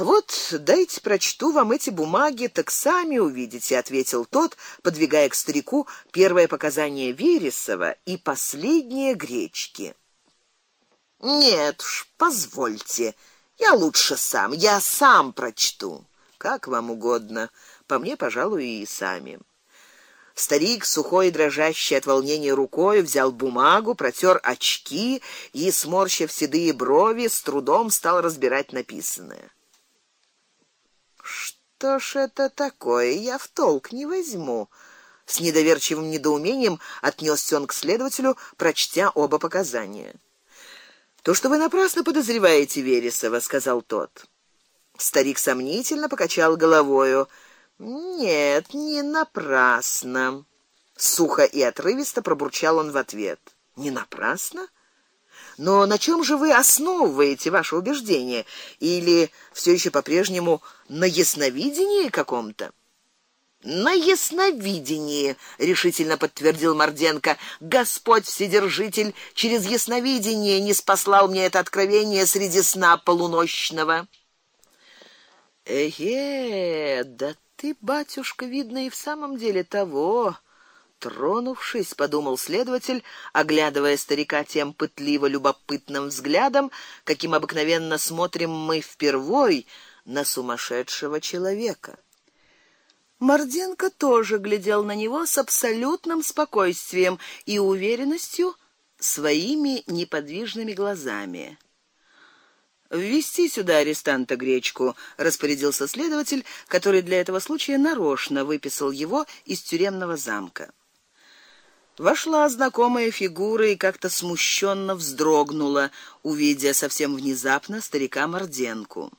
Вот дайте прочту вам эти бумаги, так сами увидите, ответил тот, подвигая к старику первое показание Вересова и последнее Гречки. Нет уж, позвольте. Я лучше сам, я сам прочту. Как вам угодно. По мне, пожалуй, и сами. Старик, сухой и дрожащий от волнения рукой, взял бумагу, протер очки и сморщив седые брови, с трудом стал разбирать написанное. Что ж это такое? Я в толк не возьму. С недоверчивым недоумением отнёсся он к следователю, прочтя оба показания. То, что вы напрасно подозреваете Вересова, сказал тот. Старик сомнительно покачал головою. Нет, не напрасно, сухо и отрывисто пробурчал он в ответ. Не напрасно? Но на чем же вы основываете ваше убеждение? Или все еще по-прежнему на ясновидении каком-то? На ясновидении, решительно подтвердил Морденко. Господь Вседержитель через ясновидение не спаслал мне это откровение среди сна полуночного. Эге, да ты, батюшка, видно и в самом деле того, тронувшись, подумал следователь, оглядывая старика тем пытливо любопытным взглядом, каким обыкновенно смотрим мы впервой на сумасшедшего человека. Морденко тоже глядел на него с абсолютным спокойствием и уверенностью своими неподвижными глазами. Ввести сюда арестанта Гречку, распорядился следователь, который для этого случая нарочно выписал его из тюремного замка. Вошла знакомая фигура и как-то смущенно вздрогнула, увидя совсем внезапно старика Морденку.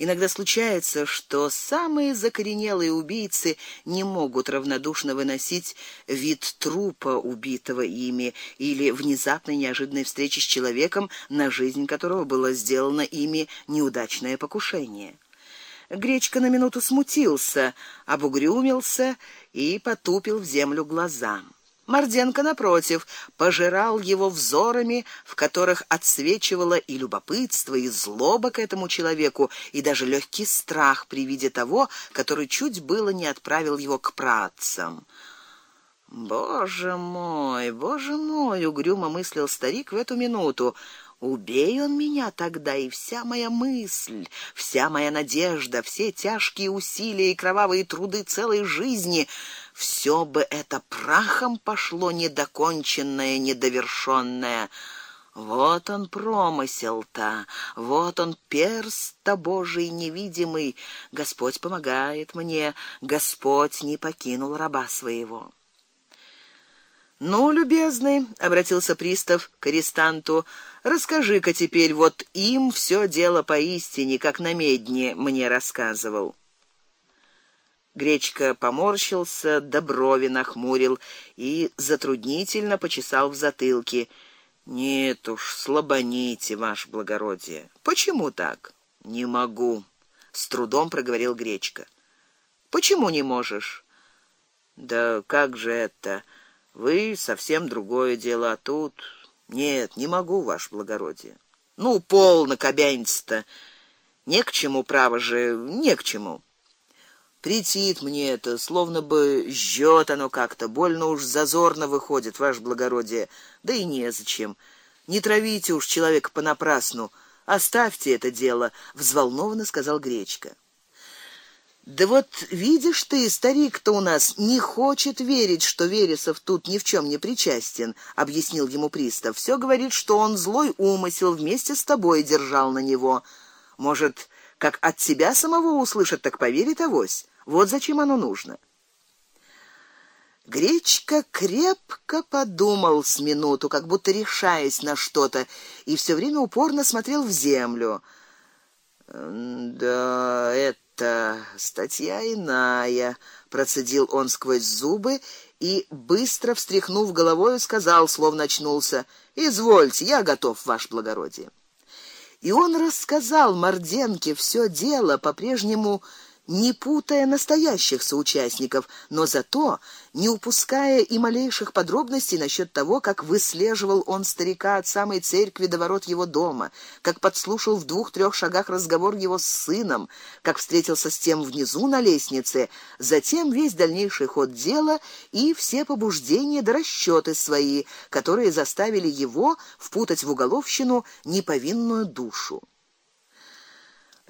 Иногда случается, что самые закоренелые убийцы не могут равнодушно выносить вид трупа убитого ими или внезапной неожиданной встречи с человеком, на жизнь которого было сделано ими неудачное покушение. Гречка на минуту смутился, обугрюмился и потупил в землю глаза. Морденко напротив пожирал его взорами, в которых отсвечивало и любопытство, и злоба к этому человеку, и даже легкий страх при виде того, который чуть было не отправил его к працам. Боже мой, боже мой, угрюмо мыслил старик в эту минуту. Убей он меня тогда, и вся моя мысль, вся моя надежда, все тяжкие усилия и кровавые труды целой жизни, все бы это прахом пошло недоконченное, недовершенное. Вот он промысел-то, вот он перст-то Божий невидимый. Господь помогает мне, Господь не покинул раба своего. Ну, любезный, обратился пристав к арестанту. Расскажи-ка теперь вот им все дело поистине, как на медне мне рассказывал. Гречка поморщился, до нахмурил и затруднительно почесал в затылке. Нет уж, слабоните, ваше благородие. Почему так? Не могу, с трудом проговорил Гречка. Почему не можешь? Да как же это? Вы совсем другое дело, а тут нет, не могу, ваше благородие. Ну, полно кобяниться-то. Не к чему, право же, не к чему. Притит мне это, словно бы жжет оно как-то, больно уж зазорно выходит, ваше благородие. Да и не зачем. Не травите уж человека понапрасну. Оставьте это дело, взволнованно сказал Гречка. Да вот видишь ты, старик-то у нас не хочет верить, что Вересов тут ни в чем не причастен, объяснил ему пристав. Все говорит, что он злой умысел вместе с тобой держал на него. Может, как от тебя самого услышать, так поверит авось. Вот зачем оно нужно. Гречка крепко подумал с минуту, как будто решаясь на что-то, и все время упорно смотрел в землю. Да, это это статья иная, процедил он сквозь зубы и быстро встряхнув головой, сказал, словно очнулся: "Извольте, я готов, ваше благородие". И он рассказал Морденке все дело, по-прежнему не путая настоящих соучастников, но зато не упуская и малейших подробностей насчет того, как выслеживал он старика от самой церкви до ворот его дома, как подслушал в двух трех шагах разговор его с сыном, как встретился с тем внизу на лестнице, затем весь дальнейший ход дела и все побуждения да расчёты свои, которые заставили его впутать в уголовщину неповинную душу.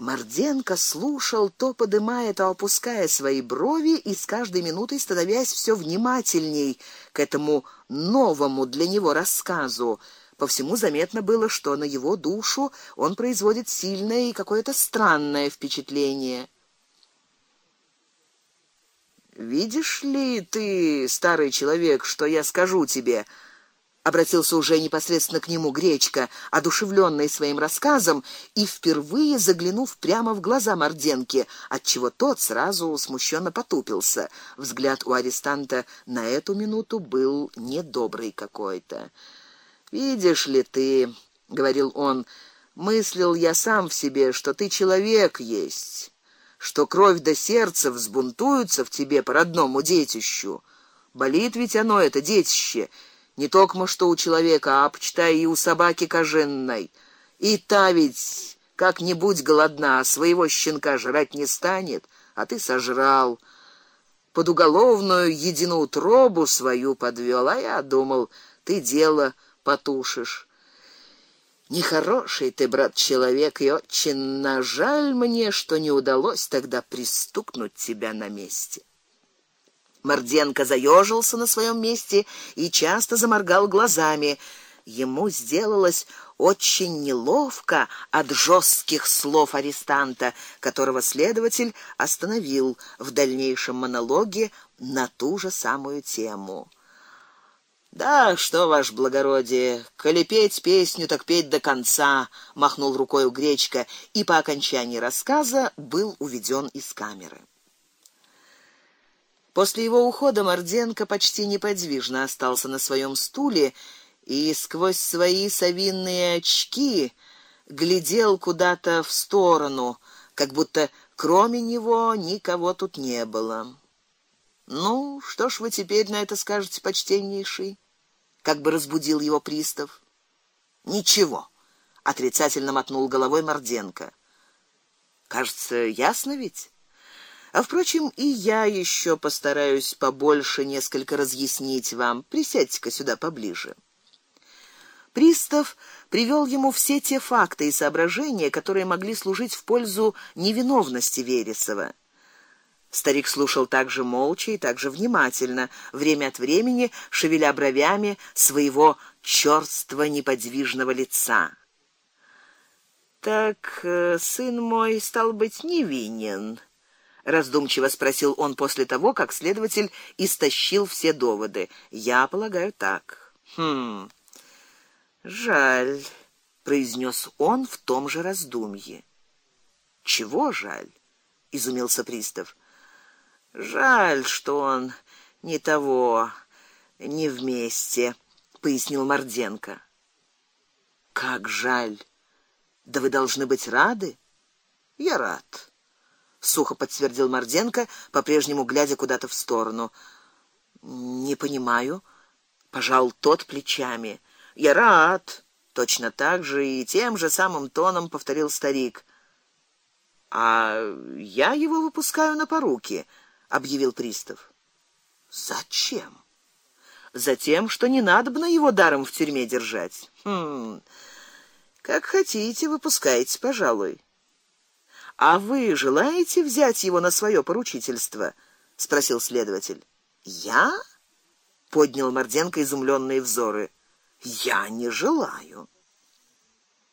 Морденко слушал, то подымая, то опуская свои брови и с каждой минутой становясь все внимательней к этому новому для него рассказу. По всему заметно было, что на его душу он производит сильное и какое-то странное впечатление. Видишь ли ты, старый человек, что я скажу тебе? Обратился уже непосредственно к нему Гречка, одушевленный своим рассказом и впервые заглянув прямо в глаза Морденки, отчего тот сразу смущенно потупился. Взгляд у арестанта на эту минуту был недобрый какой-то. Видишь ли ты, говорил он, мыслил я сам в себе, что ты человек есть, что кровь до сердца взбунтуются в тебе по родному детищу. Болит ведь оно это детище не только что у человека, а почитай и у собаки коженной. И та ведь как-нибудь голодна, а своего щенка жрать не станет, а ты сожрал. Под уголовную единую утробу свою подвёл, а я думал, ты дело потушишь. Нехороший ты, брат, человек, и очень жаль мне, что не удалось тогда пристукнуть тебя на месте. Морденко заёжился на своем месте и часто заморгал глазами. Ему сделалось очень неловко от жестких слов арестанта, которого следователь остановил в дальнейшем монологе на ту же самую тему. Да, что ваш благородие, коли песню, так петь до конца, махнул рукой у Гречка и по окончании рассказа был уведен из камеры. После его ухода Морденко почти неподвижно остался на своем стуле и сквозь свои совинные очки глядел куда-то в сторону, как будто кроме него никого тут не было. Ну, что ж вы теперь на это скажете, почтеннейший? Как бы разбудил его пристав. Ничего, отрицательно мотнул головой Морденко. Кажется, ясно ведь? А впрочем, и я еще постараюсь побольше несколько разъяснить вам. Присядьте-ка сюда поближе. Пристав привел ему все те факты и соображения, которые могли служить в пользу невиновности Вересова. Старик слушал также молча и также внимательно, время от времени шевеля бровями своего чёрства неподвижного лица. Так, э, сын мой стал быть невинен раздумчиво спросил он после того, как следователь истощил все доводы. Я полагаю так. Хм. Жаль, произнес он в том же раздумье. Чего жаль? изумился пристав. Жаль, что он не того, не вместе, пояснил Морденко. Как жаль. Да вы должны быть рады. Я рад сухо подтвердил Морденко, по-прежнему глядя куда-то в сторону. Не понимаю, пожал тот плечами. Я рад, точно так же и тем же самым тоном повторил старик. А я его выпускаю на поруки, объявил пристав. Зачем? Затем, что не надо бы на его даром в тюрьме держать. Хм. Как хотите, выпускайте, пожалуй. А вы желаете взять его на свое поручительство? спросил следователь. Я? поднял Морденко изумленные взоры. Я не желаю.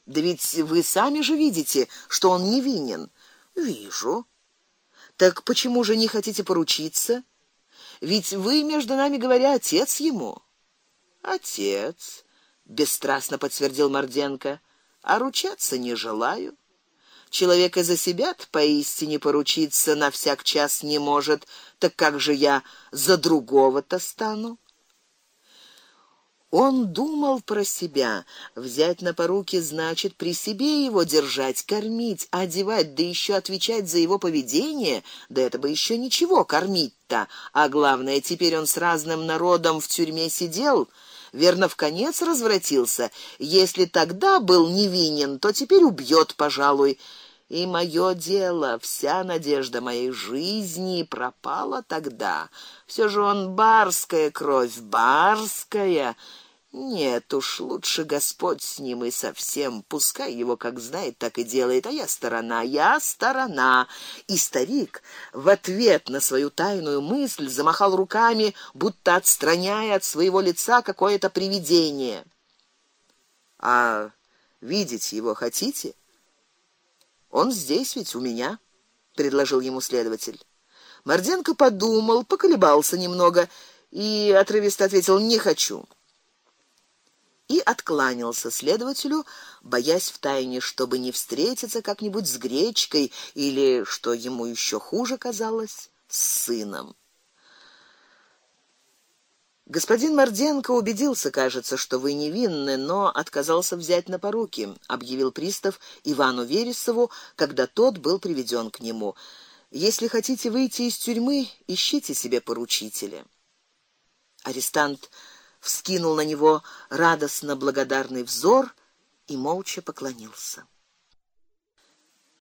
Да ведь вы сами же видите, что он невинен. Вижу. Так почему же не хотите поручиться? Ведь вы, между нами говоря, отец ему. Отец, бесстрастно подтвердил Морденко. А ручаться не желаю. Человек и за себя поистине поручиться на всяк час не может, так как же я за другого-то стану? Он думал про себя: взять на поруки значит при себе его держать, кормить, одевать, да еще отвечать за его поведение. Да это бы еще ничего кормить-то, а главное, теперь он с разным народом в тюрьме сидел, верно в конец развратился. Если тогда был невинен, то теперь убьет, пожалуй. И мое дело, вся надежда моей жизни пропала тогда. Все же он барская кровь, барская. Нет уж, лучше Господь с ним и совсем, пускай его как знает, так и делает, а я сторона, я сторона. И старик в ответ на свою тайную мысль замахал руками, будто отстраняя от своего лица какое-то привидение. А видеть его хотите? Он здесь ведь у меня, предложил ему следователь. Морденко подумал, поколебался немного и отрывисто ответил: "Не хочу" и откланялся следователю, боясь втайне, чтобы не встретиться как-нибудь с гречкой или, что ему еще хуже казалось, с сыном. Господин Морденко убедился, кажется, что вы невинны, но отказался взять на поруки, объявил пристав Ивану Вересову, когда тот был приведен к нему. Если хотите выйти из тюрьмы, ищите себе поручителя. Арестант вскинул на него радостно благодарный взор и молча поклонился.